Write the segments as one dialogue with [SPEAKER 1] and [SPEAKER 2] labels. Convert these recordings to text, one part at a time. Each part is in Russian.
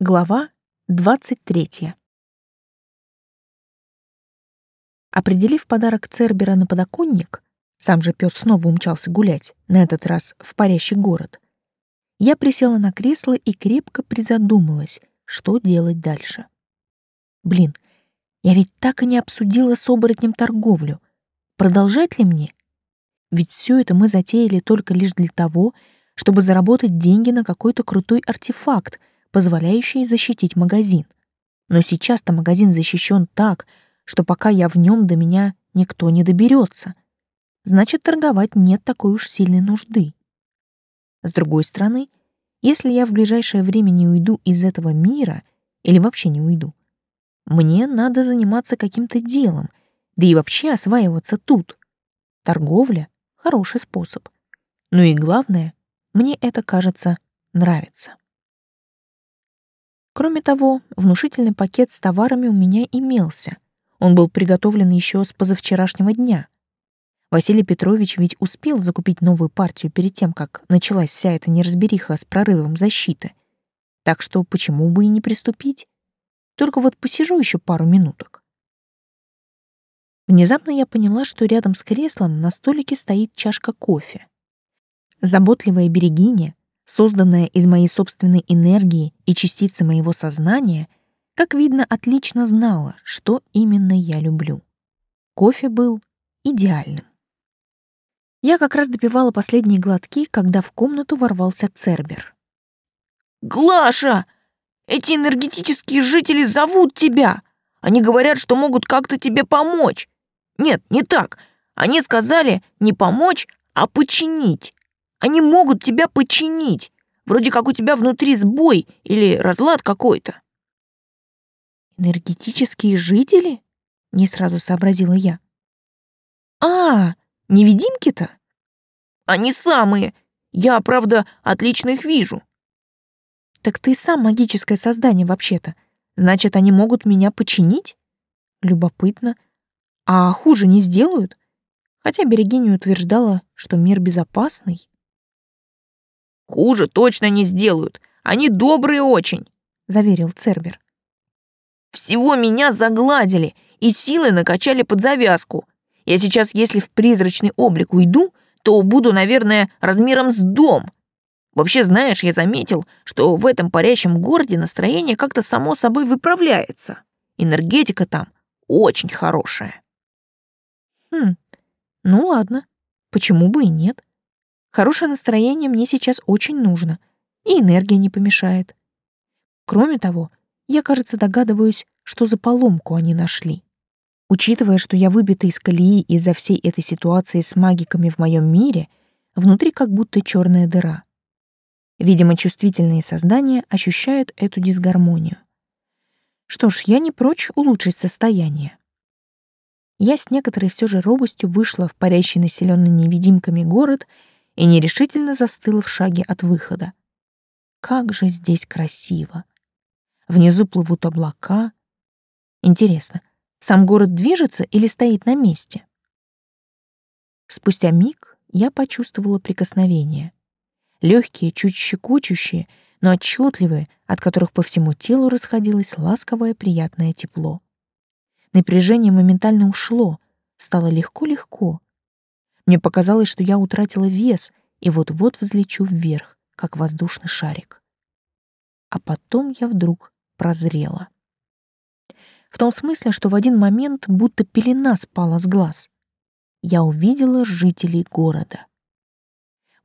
[SPEAKER 1] Глава 23. Определив подарок Цербера на подоконник, сам же пес снова умчался гулять, на этот раз в парящий город, я присела на кресло и крепко призадумалась, что делать дальше. Блин, я ведь так и не обсудила с оборотнем торговлю. Продолжать ли мне? Ведь все это мы затеяли только лишь для того, чтобы заработать деньги на какой-то крутой артефакт, позволяющий защитить магазин. Но сейчас-то магазин защищен так, что пока я в нем до меня никто не доберется. Значит, торговать нет такой уж сильной нужды. С другой стороны, если я в ближайшее время не уйду из этого мира или вообще не уйду, мне надо заниматься каким-то делом, да и вообще осваиваться тут. Торговля — хороший способ. Ну и главное, мне это, кажется, нравится. Кроме того, внушительный пакет с товарами у меня имелся. Он был приготовлен еще с позавчерашнего дня. Василий Петрович ведь успел закупить новую партию перед тем, как началась вся эта неразбериха с прорывом защиты. Так что почему бы и не приступить? Только вот посижу еще пару минуток. Внезапно я поняла, что рядом с креслом на столике стоит чашка кофе. Заботливая берегиня созданная из моей собственной энергии и частицы моего сознания, как видно, отлично знала, что именно я люблю. Кофе был идеальным. Я как раз допивала последние глотки, когда в комнату ворвался Цербер.
[SPEAKER 2] «Глаша! Эти энергетические жители зовут тебя! Они говорят, что могут как-то тебе помочь! Нет, не так! Они сказали не помочь, а починить! Они могут тебя починить. Вроде как у тебя внутри сбой или разлад какой-то.
[SPEAKER 1] Энергетические жители? Не сразу сообразила я. А, невидимки-то?
[SPEAKER 2] Они самые. Я, правда, отлично их вижу.
[SPEAKER 1] Так ты сам магическое создание вообще-то. Значит, они могут меня починить? Любопытно. А хуже не сделают? Хотя Берегиня утверждала, что мир безопасный.
[SPEAKER 2] Хуже точно не сделают. Они добрые очень,
[SPEAKER 1] заверил Цербер.
[SPEAKER 2] Всего меня загладили и силы накачали под завязку. Я сейчас, если в призрачный облик уйду, то буду, наверное, размером с дом. Вообще, знаешь, я заметил, что в этом парящем городе настроение как-то само собой выправляется. Энергетика там очень хорошая.
[SPEAKER 1] Хм, ну ладно, почему бы и нет? Хорошее настроение мне сейчас очень нужно, и энергия не помешает. Кроме того, я, кажется, догадываюсь, что за поломку они нашли. Учитывая, что я выбита из колеи из-за всей этой ситуации с магиками в моем мире, внутри как будто черная дыра. Видимо, чувствительные создания ощущают эту дисгармонию. Что ж, я не прочь улучшить состояние. Я с некоторой все же робостью вышла в парящий населенный невидимками город и нерешительно застыла в шаге от выхода. Как же здесь красиво! Внизу плывут облака. Интересно, сам город движется или стоит на месте? Спустя миг я почувствовала прикосновение. Легкие, чуть щекочущие, но отчетливые, от которых по всему телу расходилось ласковое приятное тепло. Напряжение моментально ушло, стало легко-легко, мне показалось, что я утратила вес и вот-вот взлечу вверх, как воздушный шарик. А потом я вдруг прозрела. В том смысле, что в один момент будто пелена спала с глаз. Я увидела жителей города.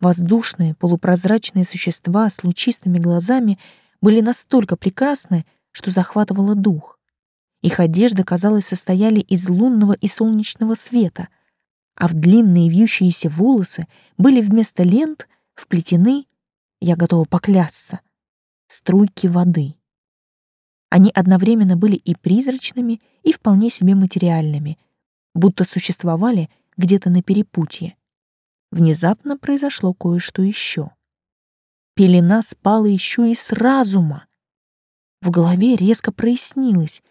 [SPEAKER 1] Воздушные, полупрозрачные существа с лучистыми глазами были настолько прекрасны, что захватывало дух. Их одежды, казалось, состояли из лунного и солнечного света — а в длинные вьющиеся волосы были вместо лент вплетены, я готова поклясться, струйки воды. Они одновременно были и призрачными, и вполне себе материальными, будто существовали где-то на перепутье. Внезапно произошло кое-что еще. Пелена спала еще и с разума. В голове резко прояснилось,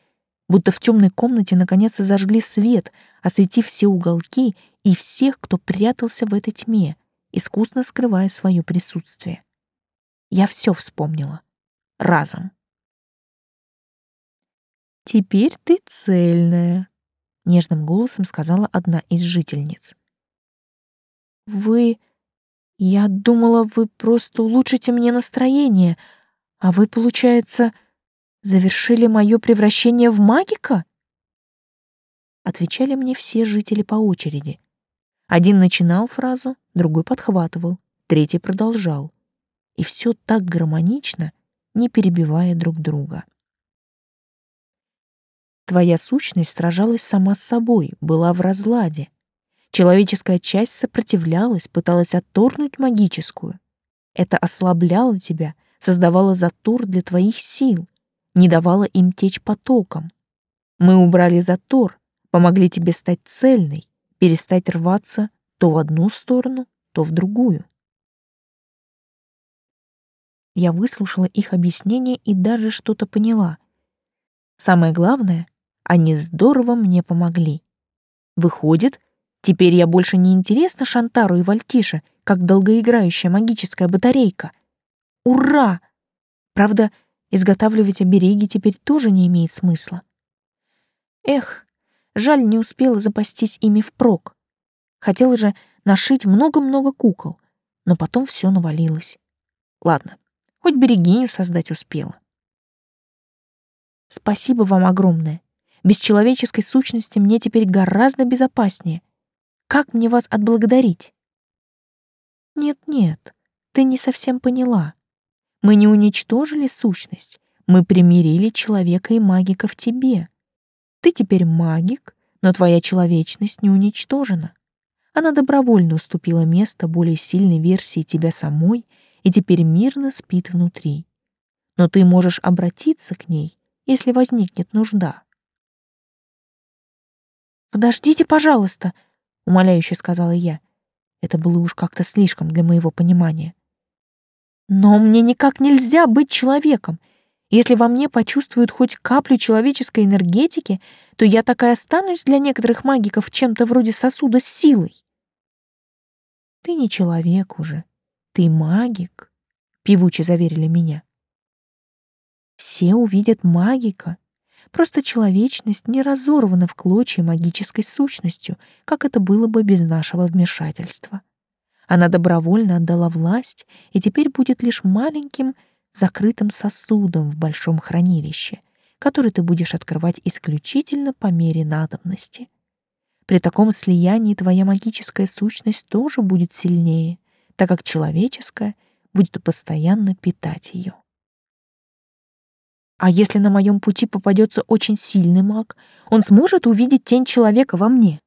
[SPEAKER 1] будто в темной комнате наконец-то зажгли свет, осветив все уголки и всех, кто прятался в этой тьме, искусно скрывая свое присутствие. Я все вспомнила. Разом. Теперь ты цельная, нежным голосом сказала одна из жительниц. Вы я думала, вы просто улучшите мне настроение, а вы, получается, завершили мое превращение в магика? Отвечали мне все жители по очереди. Один начинал фразу, другой подхватывал, третий продолжал. И все так гармонично, не перебивая друг друга. Твоя сущность сражалась сама с собой, была в разладе. Человеческая часть сопротивлялась, пыталась отторгнуть магическую. Это ослабляло тебя, создавало затор для твоих сил, не давало им течь потоком. Мы убрали затор, помогли тебе стать цельной, перестать рваться то в одну сторону, то в другую. Я выслушала их объяснение и даже что-то поняла. Самое главное, они здорово мне помогли. Выходит, теперь я больше не интересна Шантару и Вальтише, как долгоиграющая магическая батарейка. Ура! Правда, изготавливать обереги теперь тоже не имеет смысла. Эх, жаль, не успела запастись ими впрок. Хотела же нашить много-много кукол, но потом все навалилось. Ладно, хоть берегиню создать успела. Спасибо вам огромное. Без человеческой сущности мне теперь гораздо безопаснее. Как мне вас отблагодарить? Нет-нет, ты не совсем поняла. Мы не уничтожили сущность, мы примирили человека и магика в тебе. Ты теперь магик, но твоя человечность не уничтожена. Она добровольно уступила место более сильной версии тебя самой и теперь мирно спит внутри. Но ты можешь обратиться к ней, если возникнет нужда. «Подождите, пожалуйста», — умоляюще сказала я. Это было уж как-то слишком для моего понимания. «Но мне никак нельзя быть человеком. Если во мне почувствуют хоть каплю человеческой энергетики, то я так и останусь для некоторых магиков чем-то вроде сосуда с силой». «Ты не человек уже, ты магик», — певуче заверили меня. «Все увидят магика, Просто человечность не разорвана в клочья магической сущностью, как это было бы без нашего вмешательства. Она добровольно отдала власть и теперь будет лишь маленьким закрытым сосудом в большом хранилище, который ты будешь открывать исключительно по мере надобности. При таком слиянии твоя магическая сущность тоже будет сильнее, так как человеческая будет постоянно питать ее. А если на моем пути попадется очень сильный маг, он сможет увидеть тень человека во мне?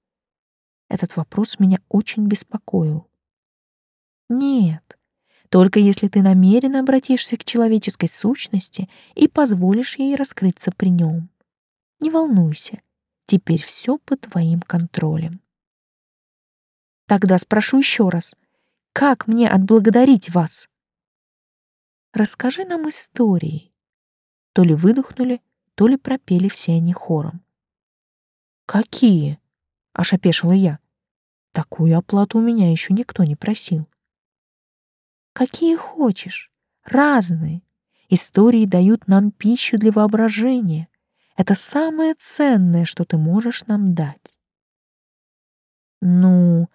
[SPEAKER 1] Этот вопрос меня очень беспокоил. Нет, только если ты намеренно обратишься к человеческой сущности и позволишь ей раскрыться при нем. Не волнуйся, теперь все под твоим контролем. Тогда спрошу еще раз, как мне отблагодарить вас? Расскажи нам истории, то ли выдохнули, то ли пропели все они хором. «Какие?» — аж опешила я. «Такую оплату у меня еще никто не просил». «Какие хочешь, разные. Истории дают нам пищу для воображения. Это самое ценное, что ты можешь нам дать». «Ну,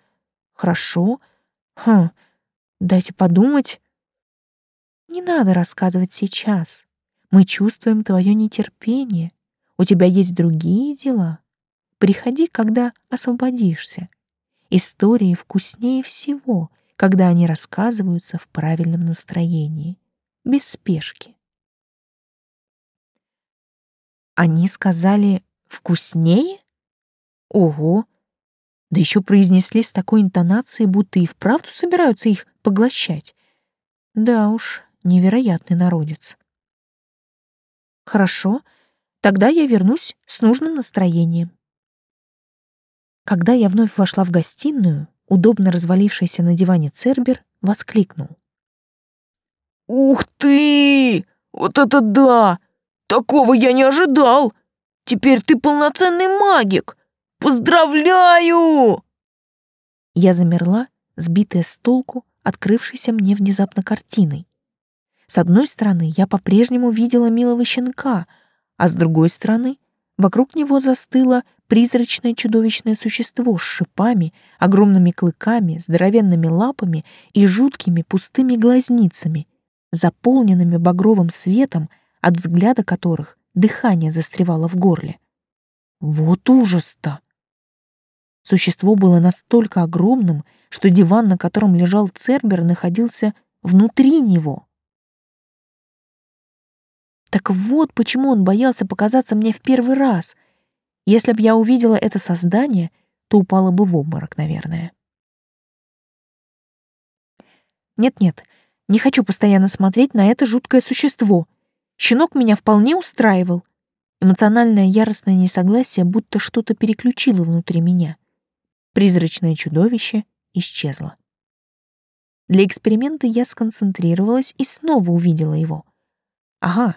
[SPEAKER 1] хорошо. Хм, дайте подумать». «Не надо рассказывать сейчас. Мы чувствуем твое нетерпение. У тебя есть другие дела. Приходи, когда освободишься. Истории вкуснее всего, когда они рассказываются в правильном настроении, без спешки. Они сказали «вкуснее»? Ого! Да еще произнесли с такой интонацией, будто и вправду собираются их поглощать. Да уж, невероятный народец. Хорошо, тогда я вернусь с нужным настроением. Когда я вновь вошла в гостиную, удобно развалившийся на диване Цербер воскликнул.
[SPEAKER 2] «Ух ты! Вот это да! Такого я не ожидал! Теперь ты полноценный магик! Поздравляю!»
[SPEAKER 1] Я замерла, сбитая с толку, открывшейся мне внезапно картиной. С одной стороны, я по-прежнему видела милого щенка, а с другой стороны Вокруг него застыло призрачное чудовищное существо с шипами, огромными клыками, здоровенными лапами и жуткими пустыми глазницами, заполненными багровым светом, от взгляда которых дыхание застревало в горле. Вот ужас-то! Существо было настолько огромным, что диван, на котором лежал Цербер, находился внутри него. Так вот почему он боялся показаться мне в первый раз. Если б я увидела это создание, то упала бы в обморок, наверное. Нет-нет, не хочу постоянно смотреть на это жуткое существо. Щенок меня вполне устраивал. Эмоциональное яростное несогласие будто что-то переключило внутри меня. Призрачное чудовище исчезло. Для эксперимента я сконцентрировалась и снова увидела его. Ага,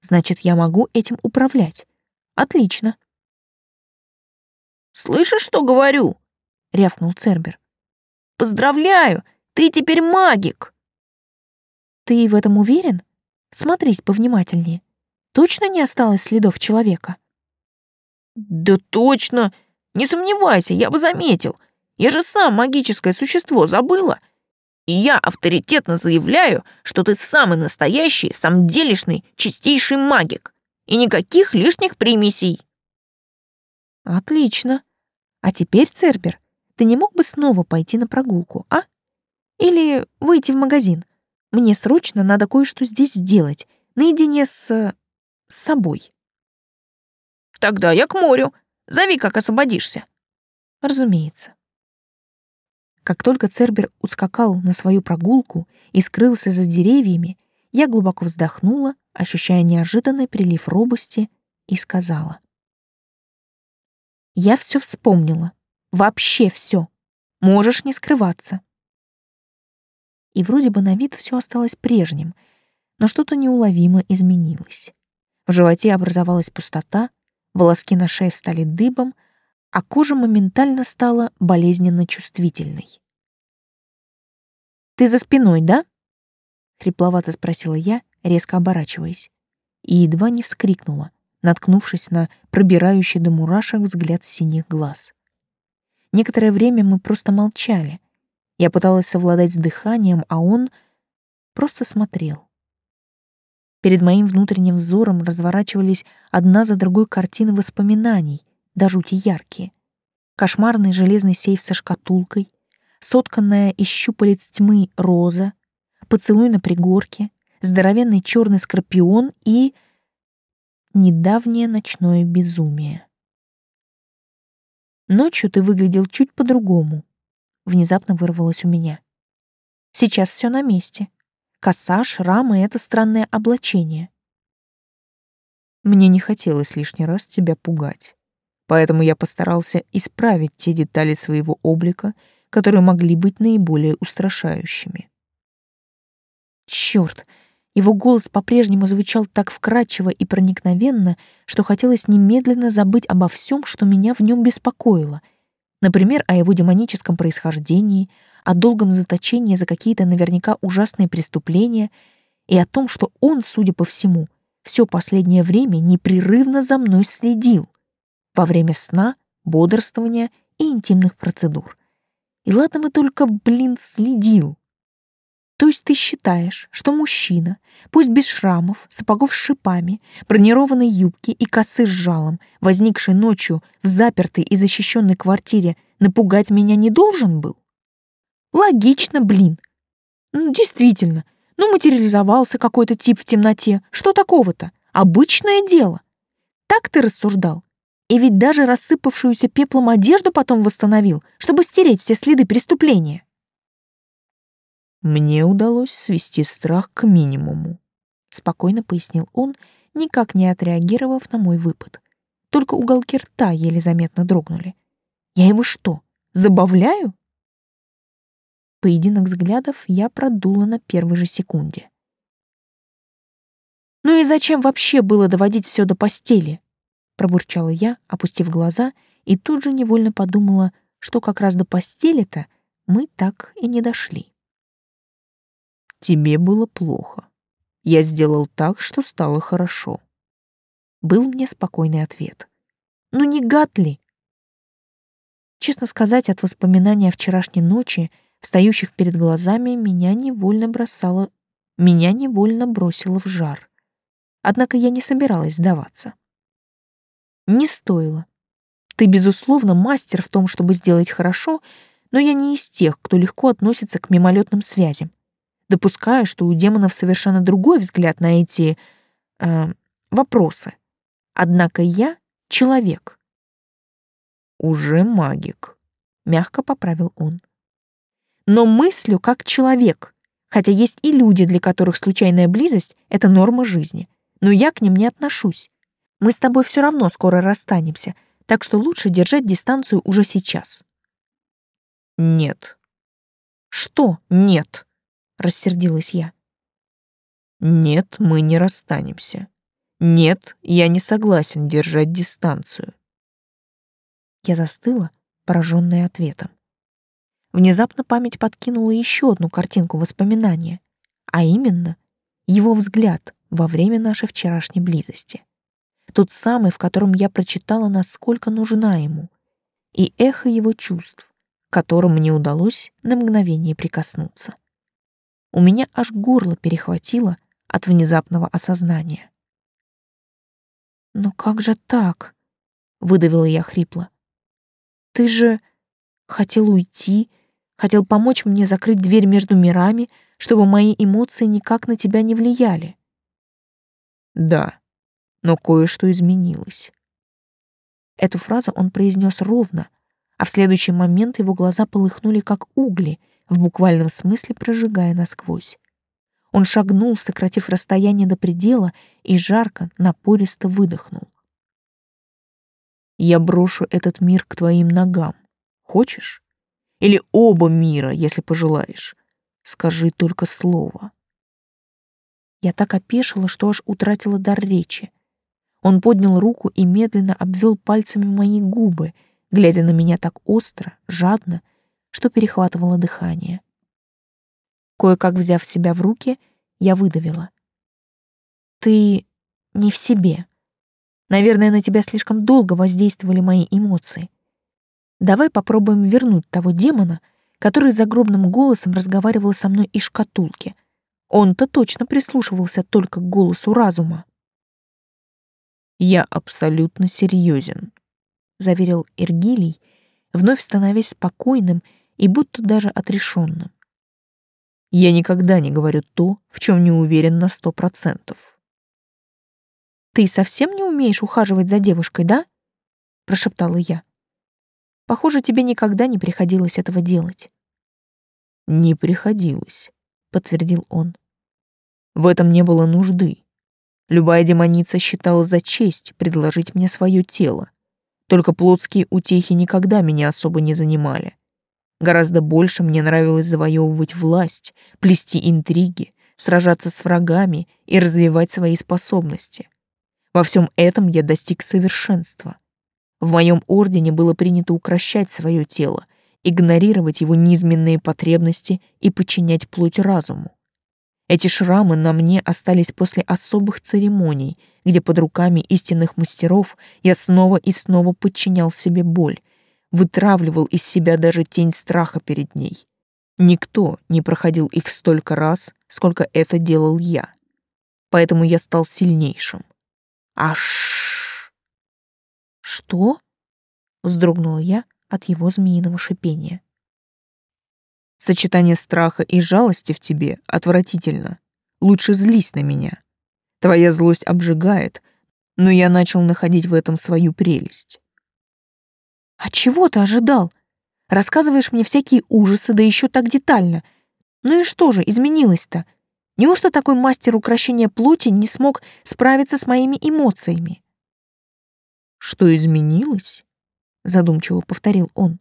[SPEAKER 1] значит, я могу этим управлять. Отлично.
[SPEAKER 2] «Слышишь, что говорю?» — рявкнул Цербер. «Поздравляю, ты теперь магик!»
[SPEAKER 1] «Ты в этом уверен? Смотрись повнимательнее. Точно не осталось следов человека?»
[SPEAKER 2] «Да точно! Не сомневайся, я бы заметил. Я же сам магическое существо, забыла? И я авторитетно заявляю, что ты самый настоящий, самделишный, чистейший магик. И никаких лишних примесей».
[SPEAKER 1] «Отлично. А теперь, Цербер, ты не мог бы снова пойти на прогулку, а? Или выйти в магазин? Мне срочно надо кое-что здесь сделать, наедине с с собой.
[SPEAKER 2] Тогда я к морю. Зови, как освободишься.
[SPEAKER 1] Разумеется. Как только Цербер ускакал на свою прогулку и скрылся за деревьями, я глубоко вздохнула, ощущая неожиданный прилив робости, и сказала. «Я все вспомнила. Вообще все. Можешь не скрываться». И вроде бы на вид все осталось прежним, но что-то неуловимо изменилось. В животе образовалась пустота, волоски на шее встали дыбом, а кожа моментально стала болезненно чувствительной. «Ты за спиной, да?» — хрипловато спросила я, резко оборачиваясь, и едва не вскрикнула, наткнувшись на пробирающий до мурашек взгляд синих глаз. Некоторое время мы просто молчали. Я пыталась совладать с дыханием, а он просто смотрел. Перед моим внутренним взором разворачивались одна за другой картины воспоминаний, до жути яркие. Кошмарный железный сейф со шкатулкой, сотканная из щупалец тьмы роза, поцелуй на пригорке, здоровенный черный скорпион и... недавнее ночное безумие. Ночью ты выглядел чуть по-другому. Внезапно вырвалось у меня. Сейчас все на месте коса, шрамы это странное облачение. Мне не хотелось лишний раз тебя пугать, поэтому я постарался исправить те детали своего облика, которые могли быть наиболее устрашающими. Черт! Его голос по-прежнему звучал так вкрадчиво и проникновенно, что хотелось немедленно забыть обо всем, что меня в нем беспокоило. Например, о его демоническом происхождении, о долгом заточении за какие-то наверняка ужасные преступления и о том, что он, судя по всему, все последнее время непрерывно за мной следил во время сна, бодрствования и интимных процедур. И ладно бы только, блин, следил. То есть ты считаешь, что мужчина, пусть без шрамов, сапогов с шипами, бронированной юбки и косы с жалом, возникший ночью в запертой и защищенной квартире, напугать меня не должен был? Логично, блин. Ну, действительно, ну материализовался какой-то тип в темноте. Что такого-то? Обычное дело. Так ты рассуждал. И ведь даже рассыпавшуюся пеплом одежду потом восстановил, чтобы стереть все следы преступления. Мне удалось свести страх к минимуму, спокойно пояснил он, никак не отреагировав на мой выпад. Только уголки рта еле заметно дрогнули. Я его что, забавляю? Поединок взглядов я продула на первой же секунде. «Ну и зачем вообще было доводить все до постели?» Пробурчала я, опустив глаза, и тут же невольно подумала, что как раз до постели-то мы так и не дошли. «Тебе было плохо. Я сделал так, что стало хорошо». Был мне спокойный ответ. Ну не гад ли? Честно сказать, от воспоминания о вчерашней ночи, встающих перед глазами, меня невольно бросало... Меня невольно бросило в жар. Однако я не собиралась сдаваться. Не стоило. Ты, безусловно, мастер в том, чтобы сделать хорошо, но я не из тех, кто легко относится к мимолетным связям. Допускаю, что у демонов совершенно другой взгляд на эти... Э, вопросы. Однако я — человек.
[SPEAKER 2] «Уже магик», — мягко поправил он.
[SPEAKER 1] «Но мыслю как человек, хотя есть и люди, для которых случайная близость — это норма жизни. Но я к ним не отношусь. Мы с тобой все равно скоро расстанемся, так что лучше держать дистанцию уже сейчас».
[SPEAKER 2] «Нет».
[SPEAKER 1] «Что «нет»?» — рассердилась я.
[SPEAKER 2] «Нет, мы не расстанемся. Нет, я не согласен держать дистанцию».
[SPEAKER 1] Я застыла, пораженная ответом. Внезапно память подкинула еще одну картинку воспоминания, а именно его взгляд во время нашей вчерашней близости тот самый, в котором я прочитала, насколько нужна ему, и эхо его чувств, к которым мне удалось на мгновение прикоснуться. У меня аж горло перехватило от внезапного осознания. «Но как же так?» — выдавила я хрипло. «Ты же хотел уйти, хотел помочь мне закрыть дверь между мирами, чтобы мои эмоции никак на тебя не влияли».
[SPEAKER 2] «Да», но кое-что изменилось.
[SPEAKER 1] Эту фразу он произнес ровно, а в следующий момент его глаза полыхнули как угли, в буквальном смысле прожигая насквозь. Он шагнул, сократив расстояние до предела, и жарко, напористо выдохнул.
[SPEAKER 2] «Я брошу этот мир к твоим ногам. Хочешь? Или оба мира, если пожелаешь. Скажи только слово».
[SPEAKER 1] Я так опешила, что аж утратила дар речи. Он поднял руку и медленно обвел пальцами мои губы, глядя на меня так остро, жадно, что перехватывало дыхание. Кое-как взяв себя в руки, я выдавила. «Ты не в себе. Наверное, на тебя слишком долго воздействовали мои эмоции. Давай попробуем вернуть того демона, который загробным голосом разговаривал со мной из шкатулки. Он-то точно прислушивался только к голосу разума.
[SPEAKER 2] Я абсолютно серьезен, заверил Иргилий, вновь становясь спокойным и будто даже отрешенным. Я никогда не говорю то, в чем не уверен на сто процентов.
[SPEAKER 1] «Ты совсем не умеешь ухаживать за девушкой, да?» — прошептала я. «Похоже, тебе никогда не приходилось этого делать».
[SPEAKER 2] «Не приходилось», — подтвердил он. «В этом не было нужды. Любая демоница считала за честь предложить мне свое тело. Только плотские утехи никогда меня особо не занимали. Гораздо больше мне нравилось завоевывать власть, плести интриги, сражаться с врагами и развивать свои способности. Во всем этом я достиг совершенства. В моем ордене было принято укращать свое тело, игнорировать его низменные потребности и подчинять плоть разуму. Эти шрамы на мне остались после особых церемоний, где под руками истинных мастеров я снова и снова подчинял себе боль, вытравливал из себя даже тень страха перед ней. Никто не проходил их столько раз, сколько это делал я. Поэтому я стал сильнейшим. Аш!
[SPEAKER 1] Что? вздрогнула я от его змеиного шипения.
[SPEAKER 2] Сочетание страха и жалости в тебе отвратительно. Лучше злись на меня. Твоя злость обжигает, но я начал находить в этом свою прелесть.
[SPEAKER 1] А чего ты ожидал? Рассказываешь мне всякие ужасы, да еще так детально. Ну и что же изменилось-то? Неужто такой мастер украшения плоти не смог справиться с моими эмоциями?
[SPEAKER 2] Что изменилось? Задумчиво повторил он.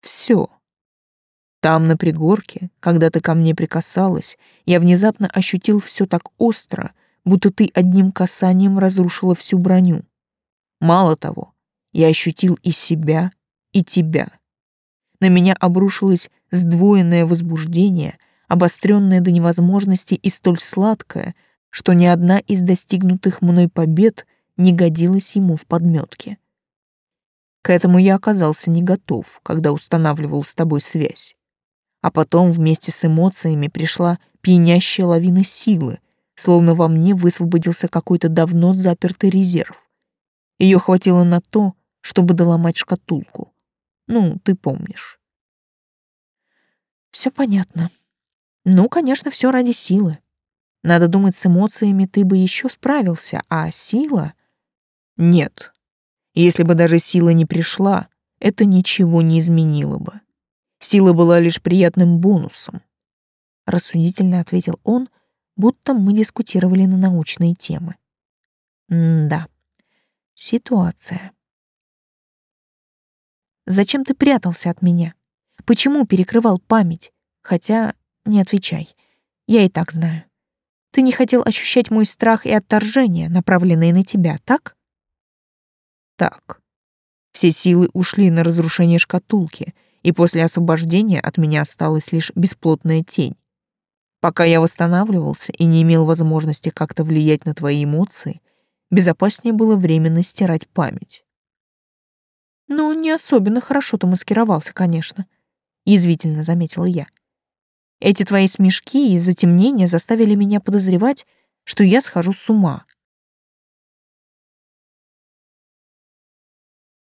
[SPEAKER 2] Все. Там, на пригорке, когда ты ко мне прикасалась, я внезапно ощутил все так остро, будто ты одним касанием разрушила всю броню. Мало того, я ощутил и себя, и тебя. На меня обрушилось сдвоенное возбуждение, обостренное до невозможности и столь сладкое, что ни одна из достигнутых мной побед не годилась ему в подметке.
[SPEAKER 1] К этому я оказался не готов, когда устанавливал с тобой связь. А потом вместе с эмоциями пришла пьянящая лавина силы, словно во мне высвободился какой-то давно запертый резерв. Ее хватило на то, чтобы доломать шкатулку. Ну, ты помнишь. Все понятно. Ну, конечно, все ради силы. Надо думать, с эмоциями ты бы еще справился, а сила... Нет. Если бы даже сила не пришла, это ничего не изменило бы. Сила была лишь приятным бонусом. Рассудительно ответил он, будто мы дискутировали на научные темы. М-да. Ситуация. Зачем ты прятался от меня? Почему перекрывал память? Хотя не отвечай. Я и так знаю. Ты не хотел ощущать мой страх и отторжение, направленные на тебя, так? Так. Все силы ушли на разрушение шкатулки, и после освобождения от меня осталась лишь бесплотная тень. Пока я восстанавливался и не имел возможности как-то влиять на твои эмоции, безопаснее было временно стирать память. Ну, не особенно хорошо ты маскировался, конечно, язвительно заметила я. Эти твои смешки и затемнения заставили меня подозревать, что я схожу с ума.